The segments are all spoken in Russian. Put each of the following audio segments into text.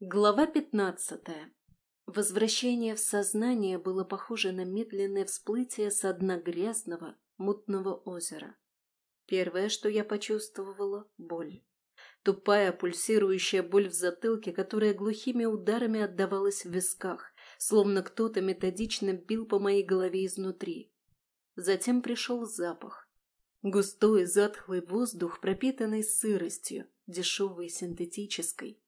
Глава пятнадцатая. Возвращение в сознание было похоже на медленное всплытие со дна грязного, мутного озера. Первое, что я почувствовала – боль. Тупая, пульсирующая боль в затылке, которая глухими ударами отдавалась в висках, словно кто-то методично бил по моей голове изнутри. Затем пришел запах. Густой, затхлый воздух, пропитанный сыростью, дешевой, синтетической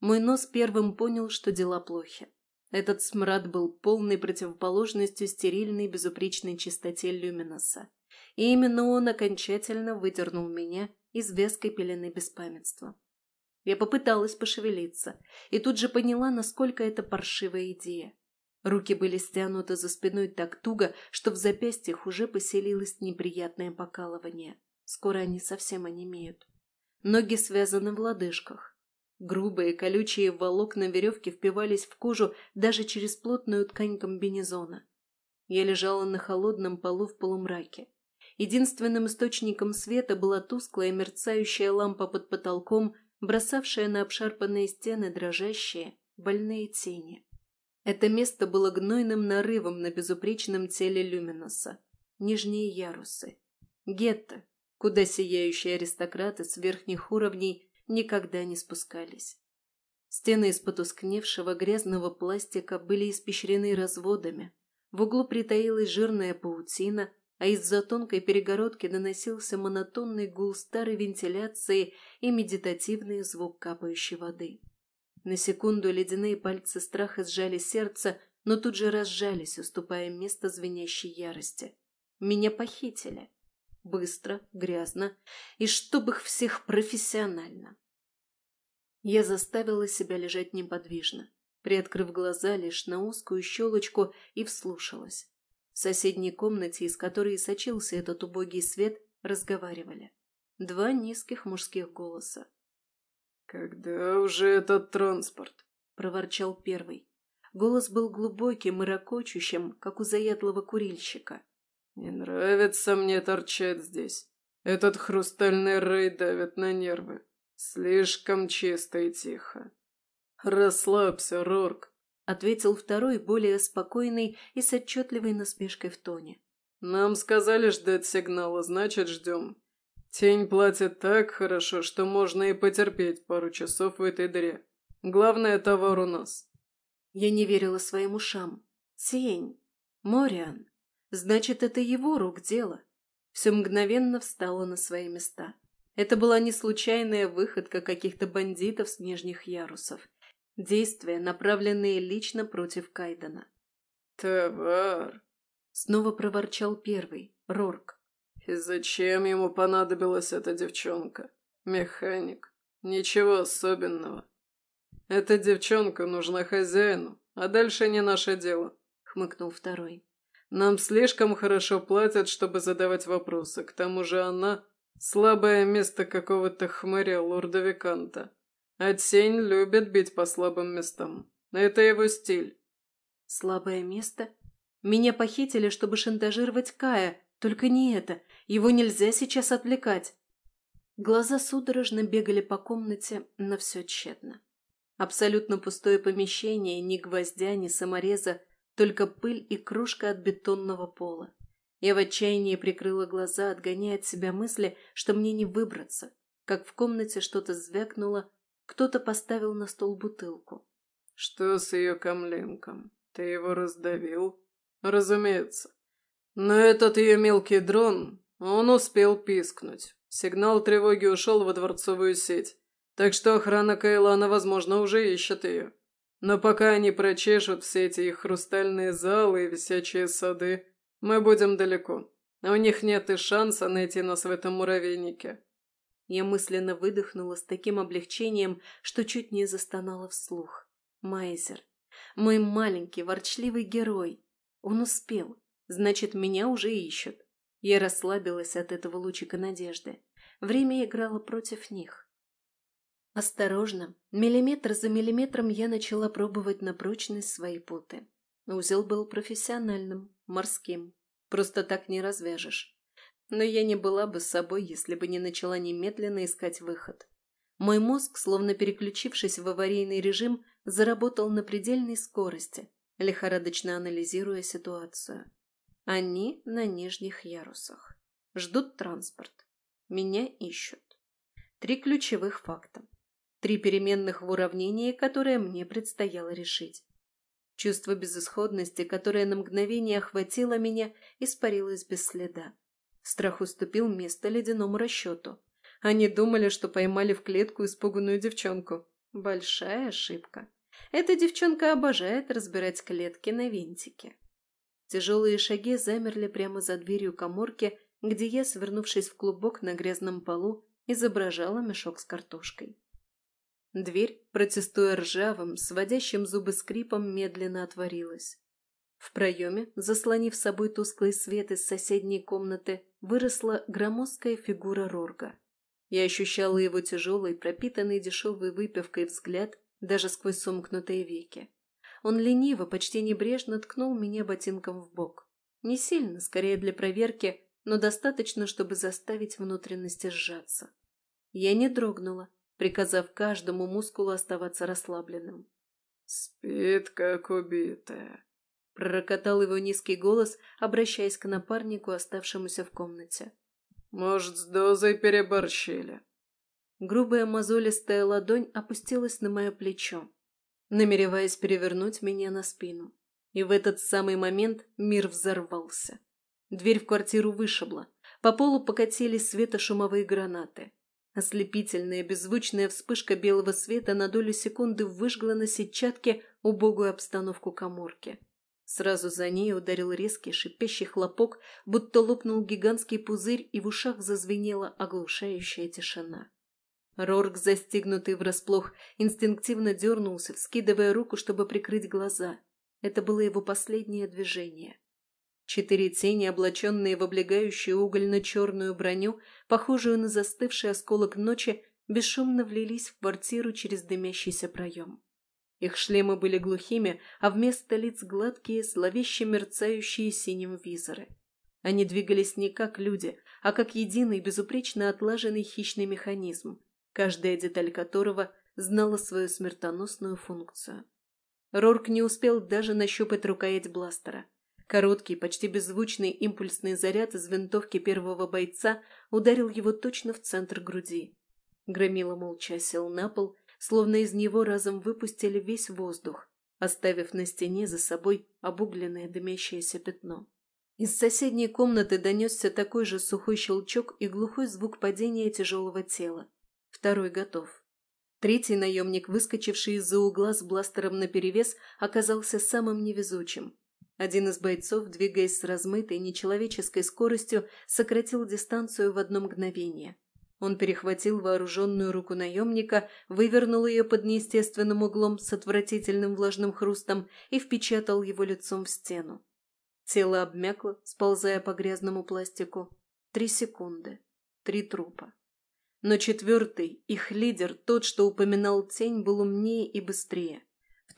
мой нос первым понял, что дела плохи. Этот смрад был полной противоположностью стерильной безупречной чистоте люминоса. И именно он окончательно выдернул меня из веской пелены беспамятства. Я попыталась пошевелиться и тут же поняла, насколько это паршивая идея. Руки были стянуты за спиной так туго, что в запястьях уже поселилось неприятное покалывание. Скоро они совсем онемеют. Ноги связаны в лодыжках. Грубые колючие волокна веревки впивались в кожу даже через плотную ткань комбинезона. Я лежала на холодном полу в полумраке. Единственным источником света была тусклая мерцающая лампа под потолком, бросавшая на обшарпанные стены дрожащие, больные тени. Это место было гнойным нарывом на безупречном теле Люминоса. Нижние ярусы. Гетто, куда сияющие аристократы с верхних уровней никогда не спускались. Стены из потускневшего грязного пластика были испещрены разводами. В углу притаилась жирная паутина, а из-за тонкой перегородки доносился монотонный гул старой вентиляции и медитативный звук капающей воды. На секунду ледяные пальцы страха сжали сердце, но тут же разжались, уступая место звенящей ярости. Меня похитили. Быстро, грязно и чтоб их всех профессионально. Я заставила себя лежать неподвижно, приоткрыв глаза лишь на узкую щелочку и вслушалась. В соседней комнате, из которой сочился этот убогий свет, разговаривали. Два низких мужских голоса. «Когда уже этот транспорт?» – проворчал первый. Голос был глубоким и ракочущим, как у заядлого курильщика. «Не нравится мне торчать здесь. Этот хрустальный рай давит на нервы. Слишком чисто и тихо». «Расслабься, Рорк», — ответил второй, более спокойный и с отчетливой насмешкой в тоне. «Нам сказали ждать сигнала, значит, ждем. Тень платит так хорошо, что можно и потерпеть пару часов в этой дыре. Главное, товар у нас». Я не верила своим ушам. «Тень. Мориан. Значит, это его рук дело. Все мгновенно встало на свои места. Это была не случайная выходка каких-то бандитов с нижних ярусов. Действия, направленные лично против Кайдена. «Товар!» — снова проворчал первый, Рорк. «И зачем ему понадобилась эта девчонка? Механик. Ничего особенного. Эта девчонка нужна хозяину, а дальше не наше дело», — хмыкнул второй. Нам слишком хорошо платят, чтобы задавать вопросы. К тому же она – слабое место какого-то хмыря лорда Виканта. А тень любит бить по слабым местам. Это его стиль. Слабое место? Меня похитили, чтобы шантажировать Кая. Только не это. Его нельзя сейчас отвлекать. Глаза судорожно бегали по комнате, но все тщетно. Абсолютно пустое помещение, ни гвоздя, ни самореза, только пыль и кружка от бетонного пола. Я в отчаянии прикрыла глаза, отгоняя от себя мысли, что мне не выбраться, как в комнате что-то звякнуло, кто-то поставил на стол бутылку. «Что с ее камленком? Ты его раздавил?» «Разумеется. Но этот ее мелкий дрон, он успел пискнуть. Сигнал тревоги ушел во дворцовую сеть, так что охрана Кайлана, возможно, уже ищет ее. Но пока они прочешут все эти их хрустальные залы и висячие сады, мы будем далеко. У них нет и шанса найти нас в этом муравейнике». Я мысленно выдохнула с таким облегчением, что чуть не застонала вслух. Майзер. Мой маленький, ворчливый герой. Он успел. Значит, меня уже ищут. Я расслабилась от этого лучика надежды. Время играло против них. Осторожно, миллиметр за миллиметром я начала пробовать на прочность свои путы. Узел был профессиональным, морским. Просто так не развяжешь. Но я не была бы с собой, если бы не начала немедленно искать выход. Мой мозг, словно переключившись в аварийный режим, заработал на предельной скорости, лихорадочно анализируя ситуацию. Они на нижних ярусах. Ждут транспорт. Меня ищут. Три ключевых факта. Три переменных в уравнении, которые мне предстояло решить. Чувство безысходности, которое на мгновение охватило меня, испарилось без следа. Страх уступил место ледяному расчету. Они думали, что поймали в клетку испуганную девчонку. Большая ошибка. Эта девчонка обожает разбирать клетки на винтики. Тяжелые шаги замерли прямо за дверью коморки, где я, свернувшись в клубок на грязном полу, изображала мешок с картошкой. Дверь, протестуя ржавым, сводящим зубы скрипом, медленно отворилась. В проеме, заслонив собой тусклый свет из соседней комнаты, выросла громоздкая фигура Рорга. Я ощущала его тяжелый, пропитанный дешевой выпивкой взгляд даже сквозь сомкнутые веки. Он лениво, почти небрежно ткнул меня ботинком в бок. Не сильно, скорее для проверки, но достаточно, чтобы заставить внутренности сжаться. Я не дрогнула, приказав каждому мускулу оставаться расслабленным. «Спит, как убитая», — пророкотал его низкий голос, обращаясь к напарнику, оставшемуся в комнате. «Может, с дозой переборщили?» Грубая мозолистая ладонь опустилась на мое плечо, намереваясь перевернуть меня на спину. И в этот самый момент мир взорвался. Дверь в квартиру вышибла. По полу покатились светошумовые гранаты. Ослепительная беззвучная вспышка белого света на долю секунды выжгла на сетчатке убогую обстановку коморки. Сразу за ней ударил резкий шипящий хлопок, будто лопнул гигантский пузырь, и в ушах зазвенела оглушающая тишина. Рорк, застигнутый врасплох, инстинктивно дернулся, вскидывая руку, чтобы прикрыть глаза. Это было его последнее движение. Четыре тени, облаченные в облегающую угольно-черную броню, похожую на застывший осколок ночи, бесшумно влились в квартиру через дымящийся проем. Их шлемы были глухими, а вместо лиц гладкие, зловеще мерцающие синим визоры. Они двигались не как люди, а как единый, безупречно отлаженный хищный механизм, каждая деталь которого знала свою смертоносную функцию. Рорк не успел даже нащупать рукоять бластера. Короткий, почти беззвучный импульсный заряд из винтовки первого бойца ударил его точно в центр груди. Громила молча сел на пол, словно из него разом выпустили весь воздух, оставив на стене за собой обугленное дымящееся пятно. Из соседней комнаты донесся такой же сухой щелчок и глухой звук падения тяжелого тела. Второй готов. Третий наемник, выскочивший из-за угла с бластером наперевес, оказался самым невезучим. Один из бойцов, двигаясь с размытой, нечеловеческой скоростью, сократил дистанцию в одно мгновение. Он перехватил вооруженную руку наемника, вывернул ее под неестественным углом с отвратительным влажным хрустом и впечатал его лицом в стену. Тело обмякло, сползая по грязному пластику. Три секунды. Три трупа. Но четвертый, их лидер, тот, что упоминал тень, был умнее и быстрее.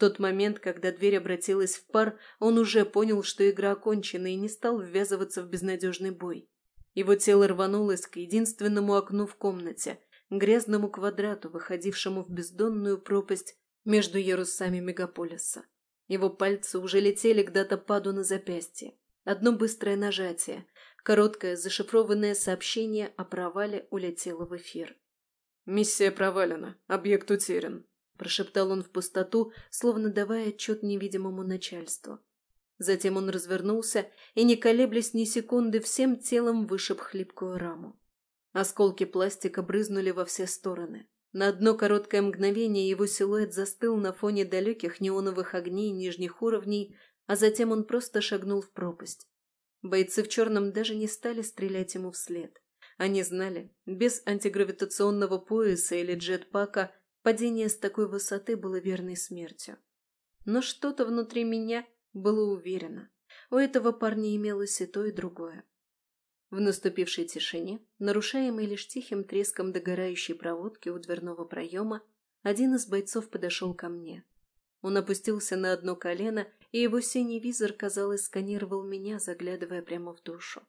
Тот момент, когда дверь обратилась в пар, он уже понял, что игра окончена и не стал ввязываться в безнадежный бой. Его тело рванулось к единственному окну в комнате, грязному квадрату, выходившему в бездонную пропасть между ярусами мегаполиса. Его пальцы уже летели к датападу на запястье. Одно быстрое нажатие, Короткое зашифрованное сообщение о провале улетело в эфир. «Миссия провалена. Объект утерян», – прошептал он в пустоту, словно давая отчет невидимому начальству. Затем он развернулся и, не колеблясь ни секунды, всем телом вышиб хлипкую раму. Осколки пластика брызнули во все стороны. На одно короткое мгновение его силуэт застыл на фоне далеких неоновых огней нижних уровней, а затем он просто шагнул в пропасть. Бойцы в черном даже не стали стрелять ему вслед. Они знали, без антигравитационного пояса или джетпака падение с такой высоты было верной смертью. Но что-то внутри меня было уверено. У этого парня имелось и то, и другое. В наступившей тишине, нарушаемой лишь тихим треском догорающей проводки у дверного проема, один из бойцов подошел ко мне. Он опустился на одно колено и его синий визор, казалось, сканировал меня, заглядывая прямо в душу.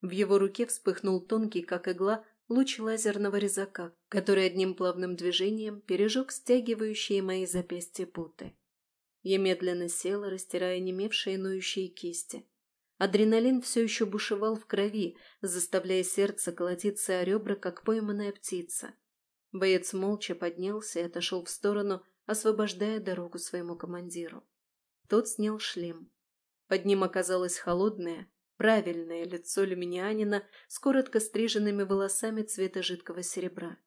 В его руке вспыхнул тонкий, как игла, луч лазерного резака, который одним плавным движением пережег стягивающие мои запястья путы. Я медленно села, растирая немевшие ноющие кисти. Адреналин все еще бушевал в крови, заставляя сердце колотиться о ребра, как пойманная птица. Боец молча поднялся и отошел в сторону, освобождая дорогу своему командиру. Тот снял шлем. Под ним оказалось холодное, правильное лицо люминианина с коротко стриженными волосами цвета жидкого серебра.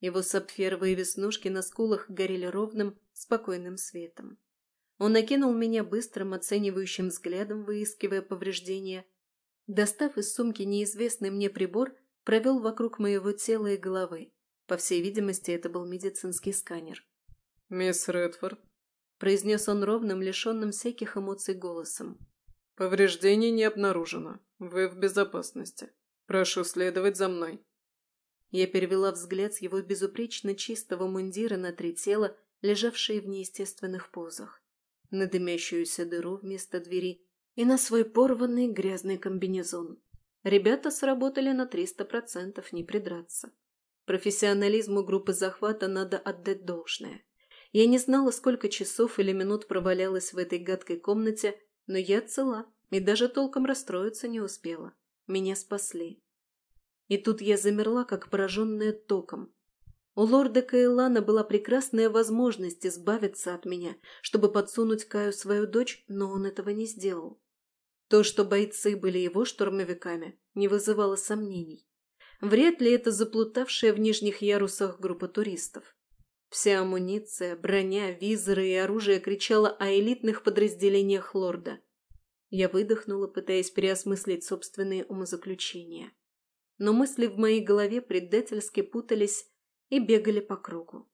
Его сапфировые веснушки на скулах горели ровным, спокойным светом. Он окинул меня быстрым оценивающим взглядом, выискивая повреждения. Достав из сумки неизвестный мне прибор, провел вокруг моего тела и головы. По всей видимости, это был медицинский сканер. «Мисс Редфорд», — произнес он ровным, лишенным всяких эмоций голосом. «Повреждений не обнаружено. Вы в безопасности. Прошу следовать за мной». Я перевела взгляд с его безупречно чистого мундира на три тела, лежавшие в неестественных позах на дымящуюся дыру вместо двери и на свой порванный грязный комбинезон. Ребята сработали на 300%, не придраться. Профессионализму группы захвата надо отдать должное. Я не знала, сколько часов или минут провалялась в этой гадкой комнате, но я цела и даже толком расстроиться не успела. Меня спасли. И тут я замерла, как пораженная током, у лорда Каэлана была прекрасная возможность избавиться от меня, чтобы подсунуть Каю свою дочь, но он этого не сделал. То, что бойцы были его штурмовиками, не вызывало сомнений. Вряд ли это заплутавшая в нижних ярусах группа туристов. Вся амуниция, броня, визоры и оружие кричала о элитных подразделениях лорда. Я выдохнула, пытаясь переосмыслить собственные умозаключения. Но мысли в моей голове предательски путались и бегали по кругу.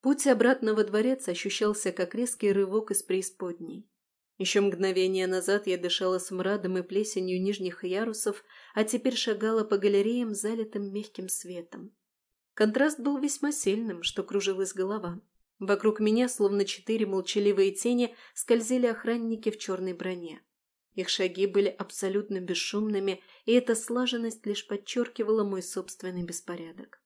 Путь обратно во дворец ощущался как резкий рывок из преисподней. Еще мгновение назад я дышала смрадом и плесенью нижних ярусов, а теперь шагала по галереям, залитым мягким светом. Контраст был весьма сильным, что кружилась голова. Вокруг меня, словно четыре молчаливые тени, скользили охранники в черной броне. Их шаги были абсолютно бесшумными, и эта слаженность лишь подчеркивала мой собственный беспорядок.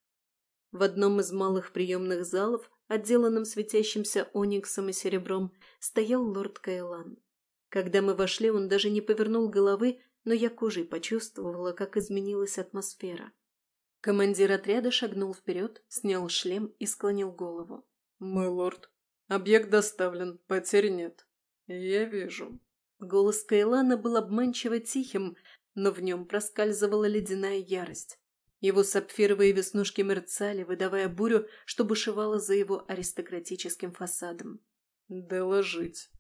В одном из малых приемных залов, отделанном светящимся ониксом и серебром, стоял лорд Кайлан. Когда мы вошли, он даже не повернул головы, но я кожей почувствовала, как изменилась атмосфера. Командир отряда шагнул вперед, снял шлем и склонил голову. «Мой лорд, объект доставлен, потерь нет. Я вижу». Голос Кайлана был обманчиво тихим, но в нем проскальзывала ледяная ярость. Его сапфировые веснушки мерцали, выдавая бурю, что бушевала за его аристократическим фасадом. «Доложить.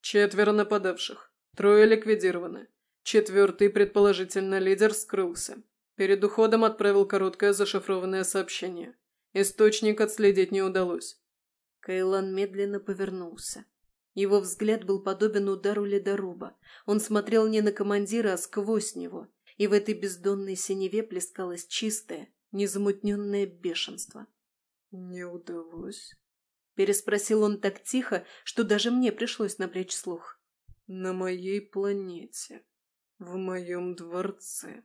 Четверо нападавших. Трое ликвидированы. Четвертый, предположительно, лидер скрылся. Перед уходом отправил короткое зашифрованное сообщение. Источник отследить не удалось». Кайлан медленно повернулся. Его взгляд был подобен удару ледоруба. Он смотрел не на командира, а сквозь него, и в этой бездонной синеве плескалось чистое, незамутненное бешенство. «Не удалось?» – переспросил он так тихо, что даже мне пришлось напрячь слух. «На моей планете, в моем дворце,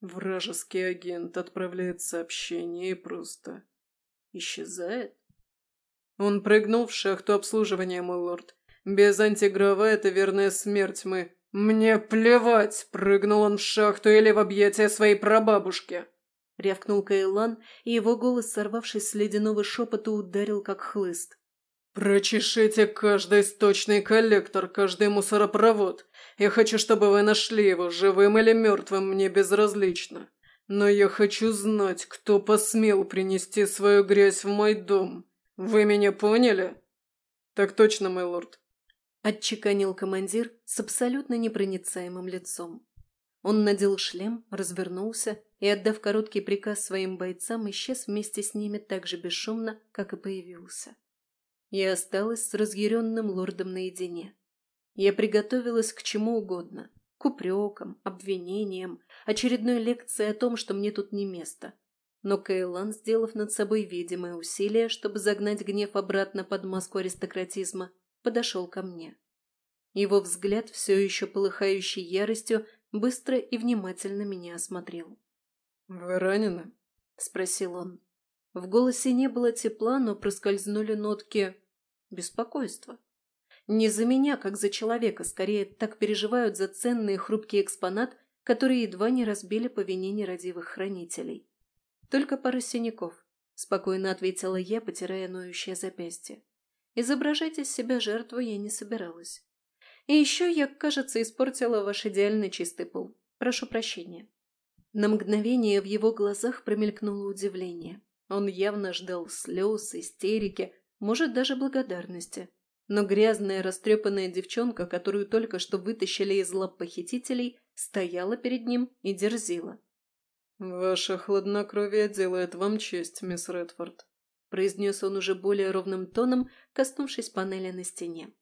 вражеский агент отправляет сообщение и просто исчезает?» Он прыгнул в шахту обслуживания, мой лорд. Без антиграва это верная смерть, мы «Мне плевать, прыгнул он в шахту или в объятия своей прабабушки!» Рявкнул Кайлан, и его голос, сорвавшись с ледяного шепота, ударил как хлыст. «Прочешите каждый сточный коллектор, каждый мусоропровод. Я хочу, чтобы вы нашли его, живым или мертвым, мне безразлично. Но я хочу знать, кто посмел принести свою грязь в мой дом. Вы меня поняли?» «Так точно, мой лорд», Отчеканил командир с абсолютно непроницаемым лицом. Он надел шлем, развернулся и, отдав короткий приказ своим бойцам, исчез вместе с ними так же бесшумно, как и появился. Я осталась с разъяренным лордом наедине. Я приготовилась к чему угодно. К упрекам, обвинениям, очередной лекции о том, что мне тут не место. Но Кейлан, сделав над собой видимое усилие, чтобы загнать гнев обратно под маску аристократизма, подошел ко мне. Его взгляд, все еще полыхающий яростью, быстро и внимательно меня осмотрел. «Вы ранены?» – спросил он. В голосе не было тепла, но проскользнули нотки беспокойства. Не за меня, как за человека, скорее так переживают за ценный хрупкий экспонат, который едва не разбили по вине нерадивых хранителей. Только пара синяков, спокойно ответила я, потирая ноющее запястье. Изображать из себя жертву я не собиралась. И еще я, кажется, испортила ваш идеально чистый пол. Прошу прощения. На мгновение в его глазах промелькнуло удивление. Он явно ждал слез, истерики, может, даже благодарности. Но грязная, растрепанная девчонка, которую только что вытащили из лап похитителей, стояла перед ним и дерзила. «Ваше хладнокровие делает вам честь, мисс Редфорд», произнес он уже более ровным тоном, коснувшись панели на стене.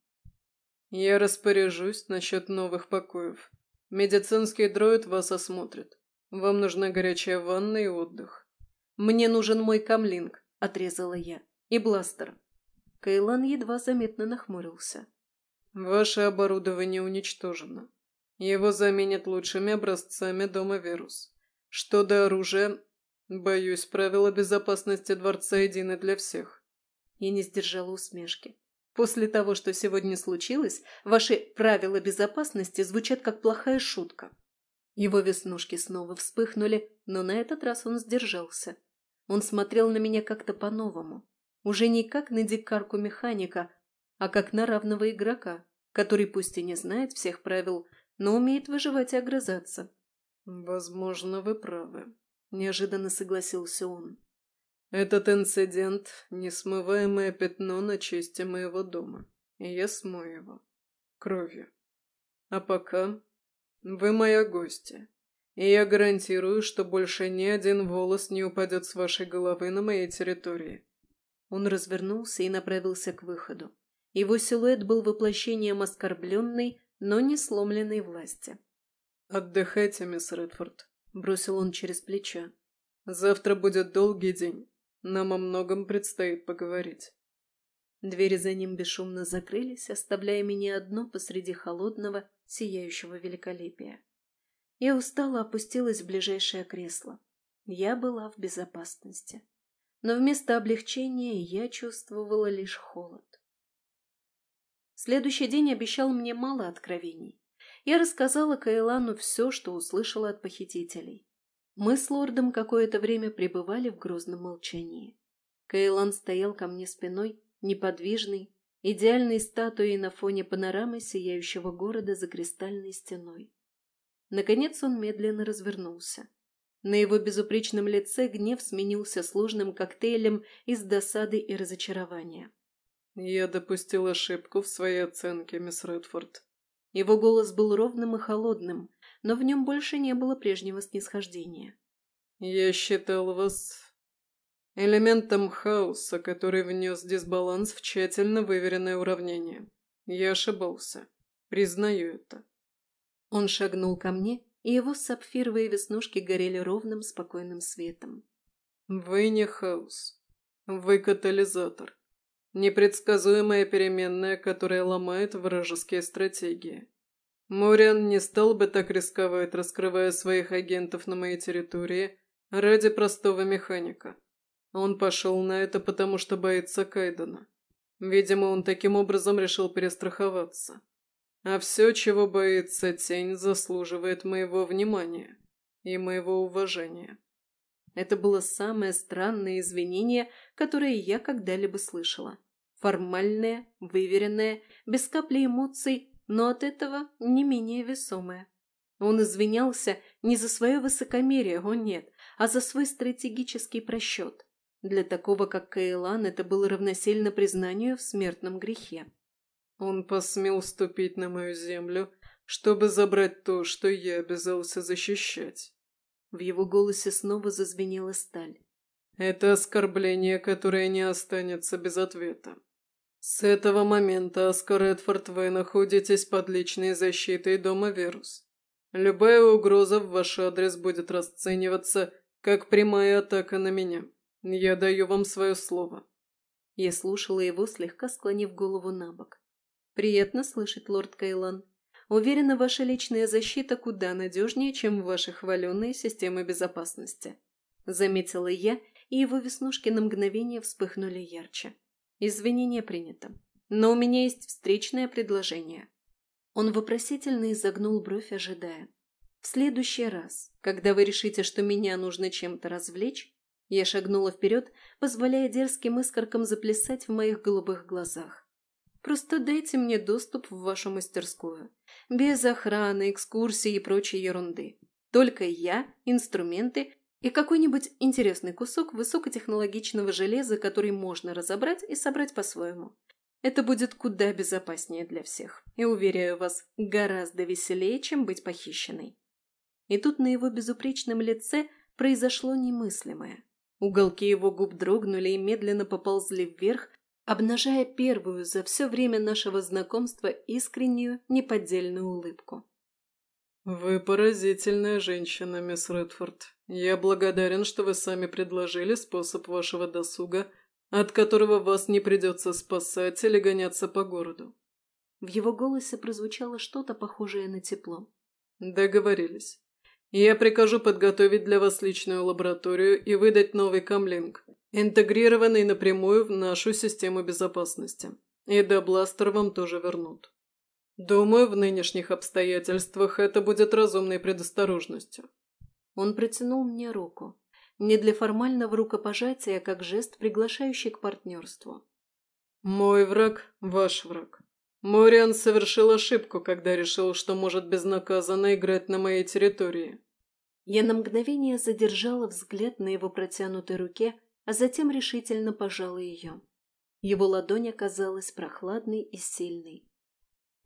«Я распоряжусь насчет новых покоев. Медицинский дроид вас осмотрит. Вам нужна горячая ванна и отдых». «Мне нужен мой камлинг», — отрезала я, — «и бластер». Кайлан едва заметно нахмурился. «Ваше оборудование уничтожено. Его заменят лучшими образцами дома Верус. Что до оружия, боюсь, правила безопасности дворца едины для всех». Я не сдержала усмешки. После того, что сегодня случилось, ваши правила безопасности звучат как плохая шутка. Его веснушки снова вспыхнули, но на этот раз он сдержался. Он смотрел на меня как-то по-новому. Уже не как на дикарку-механика, а как на равного игрока, который пусть и не знает всех правил, но умеет выживать и огрызаться. «Возможно, вы правы», — неожиданно согласился он. Этот инцидент — несмываемое пятно на чести моего дома, и я смою его. Кровью. А пока вы моя гостья, и я гарантирую, что больше ни один волос не упадет с вашей головы на моей территории. Он развернулся и направился к выходу. Его силуэт был воплощением оскорбленной, но не сломленной власти. «Отдыхайте, мисс Редфорд», — бросил он через плечо. «Завтра будет долгий день. Нам о многом предстоит поговорить. Двери за ним бесшумно закрылись, оставляя меня одно посреди холодного, сияющего великолепия. Я устало опустилась в ближайшее кресло. Я была в безопасности. Но вместо облегчения я чувствовала лишь холод. Следующий день обещал мне мало откровений. Я рассказала Кайлану все, что услышала от похитителей. Мы с лордом какое-то время пребывали в грозном молчании. Кейлан стоял ко мне спиной, неподвижный, идеальной статуей на фоне панорамы сияющего города за кристальной стеной. Наконец он медленно развернулся. На его безупречном лице гнев сменился сложным коктейлем из досады и разочарования. «Я допустил ошибку в своей оценке, мисс Редфорд». Его голос был ровным и холодным, но в нем больше не было прежнего снисхождения. «Я считал вас элементом хаоса, который внес дисбаланс в тщательно выверенное уравнение. Я ошибался. Признаю это». Он шагнул ко мне, и его сапфировые веснушки горели ровным, спокойным светом. «Вы не хаос. Вы катализатор. Непредсказуемая переменная, которая ломает вражеские стратегии. Мориан не стал бы так рисковать, раскрывая своих агентов на моей территории ради простого механика. Он пошел на это, потому что боится Кайдена. Видимо, он таким образом решил перестраховаться. А все, чего боится тень, заслуживает моего внимания и моего уважения. Это было самое странное извинение, которое я когда-либо слышала. Формальное, выверенное, без капли эмоций, но от этого не менее весомое. Он извинялся не за свое высокомерие, о нет, а за свой стратегический просчет. Для такого, как Каэлан, это было равносильно признанию в смертном грехе. Он посмел ступить на мою землю, чтобы забрать то, что я обязался защищать. В его голосе снова зазвенела сталь. Это оскорбление, которое не останется без ответа. С этого момента, Оскар Эдфорд, вы находитесь под личной защитой дома Верус. Любая угроза в ваш адрес будет расцениваться как прямая атака на меня. Я даю вам свое слово». Я слушала его, слегка склонив голову на бок. «Приятно слышать, лорд Кайлан. Уверена, ваша личная защита куда надежнее, чем ваши хваленные системы безопасности». заметила я, и его веснушки на мгновение вспыхнули ярче. Извинение принято. Но у меня есть встречное предложение. Он вопросительно изогнул бровь, ожидая. В следующий раз, когда вы решите, что меня нужно чем-то развлечь, я шагнула вперед, позволяя дерзким искоркам заплясать в моих голубых глазах. Просто дайте мне доступ в вашу мастерскую. Без охраны, экскурсий и прочей ерунды. Только я, инструменты и какой-нибудь интересный кусок высокотехнологичного железа, который можно разобрать и собрать по-своему. Это будет куда безопаснее для всех. И, уверяю вас, гораздо веселее, чем быть похищенной. И тут на его безупречном лице произошло немыслимое. Уголки его губ дрогнули и медленно поползли вверх, обнажая первую за все время нашего знакомства искреннюю, неподдельную улыбку. «Вы поразительная женщина, мисс Редфорд. Я благодарен, что вы сами предложили способ вашего досуга, от которого вас не придется спасать или гоняться по городу». В его голосе прозвучало что-то похожее на тепло. «Договорились. Я прикажу подготовить для вас личную лабораторию и выдать новый камлинг, интегрированный напрямую в нашу систему безопасности. И да бластер вам тоже вернут. Думаю, в нынешних обстоятельствах это будет разумной предосторожностью. Он протянул мне руку. Не для формального рукопожатия, а как жест, приглашающий к партнерству. «Мой враг – ваш враг. Мориан совершил ошибку, когда решил, что может безнаказанно играть на моей территории. Я на мгновение задержала взгляд на его протянутой руке, а затем решительно пожала ее. Его ладонь оказалась прохладной и сильной.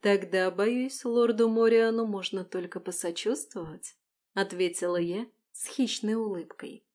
«Тогда, боюсь, лорду Мориану можно только посочувствовать», — ответила я с хищной улыбкой.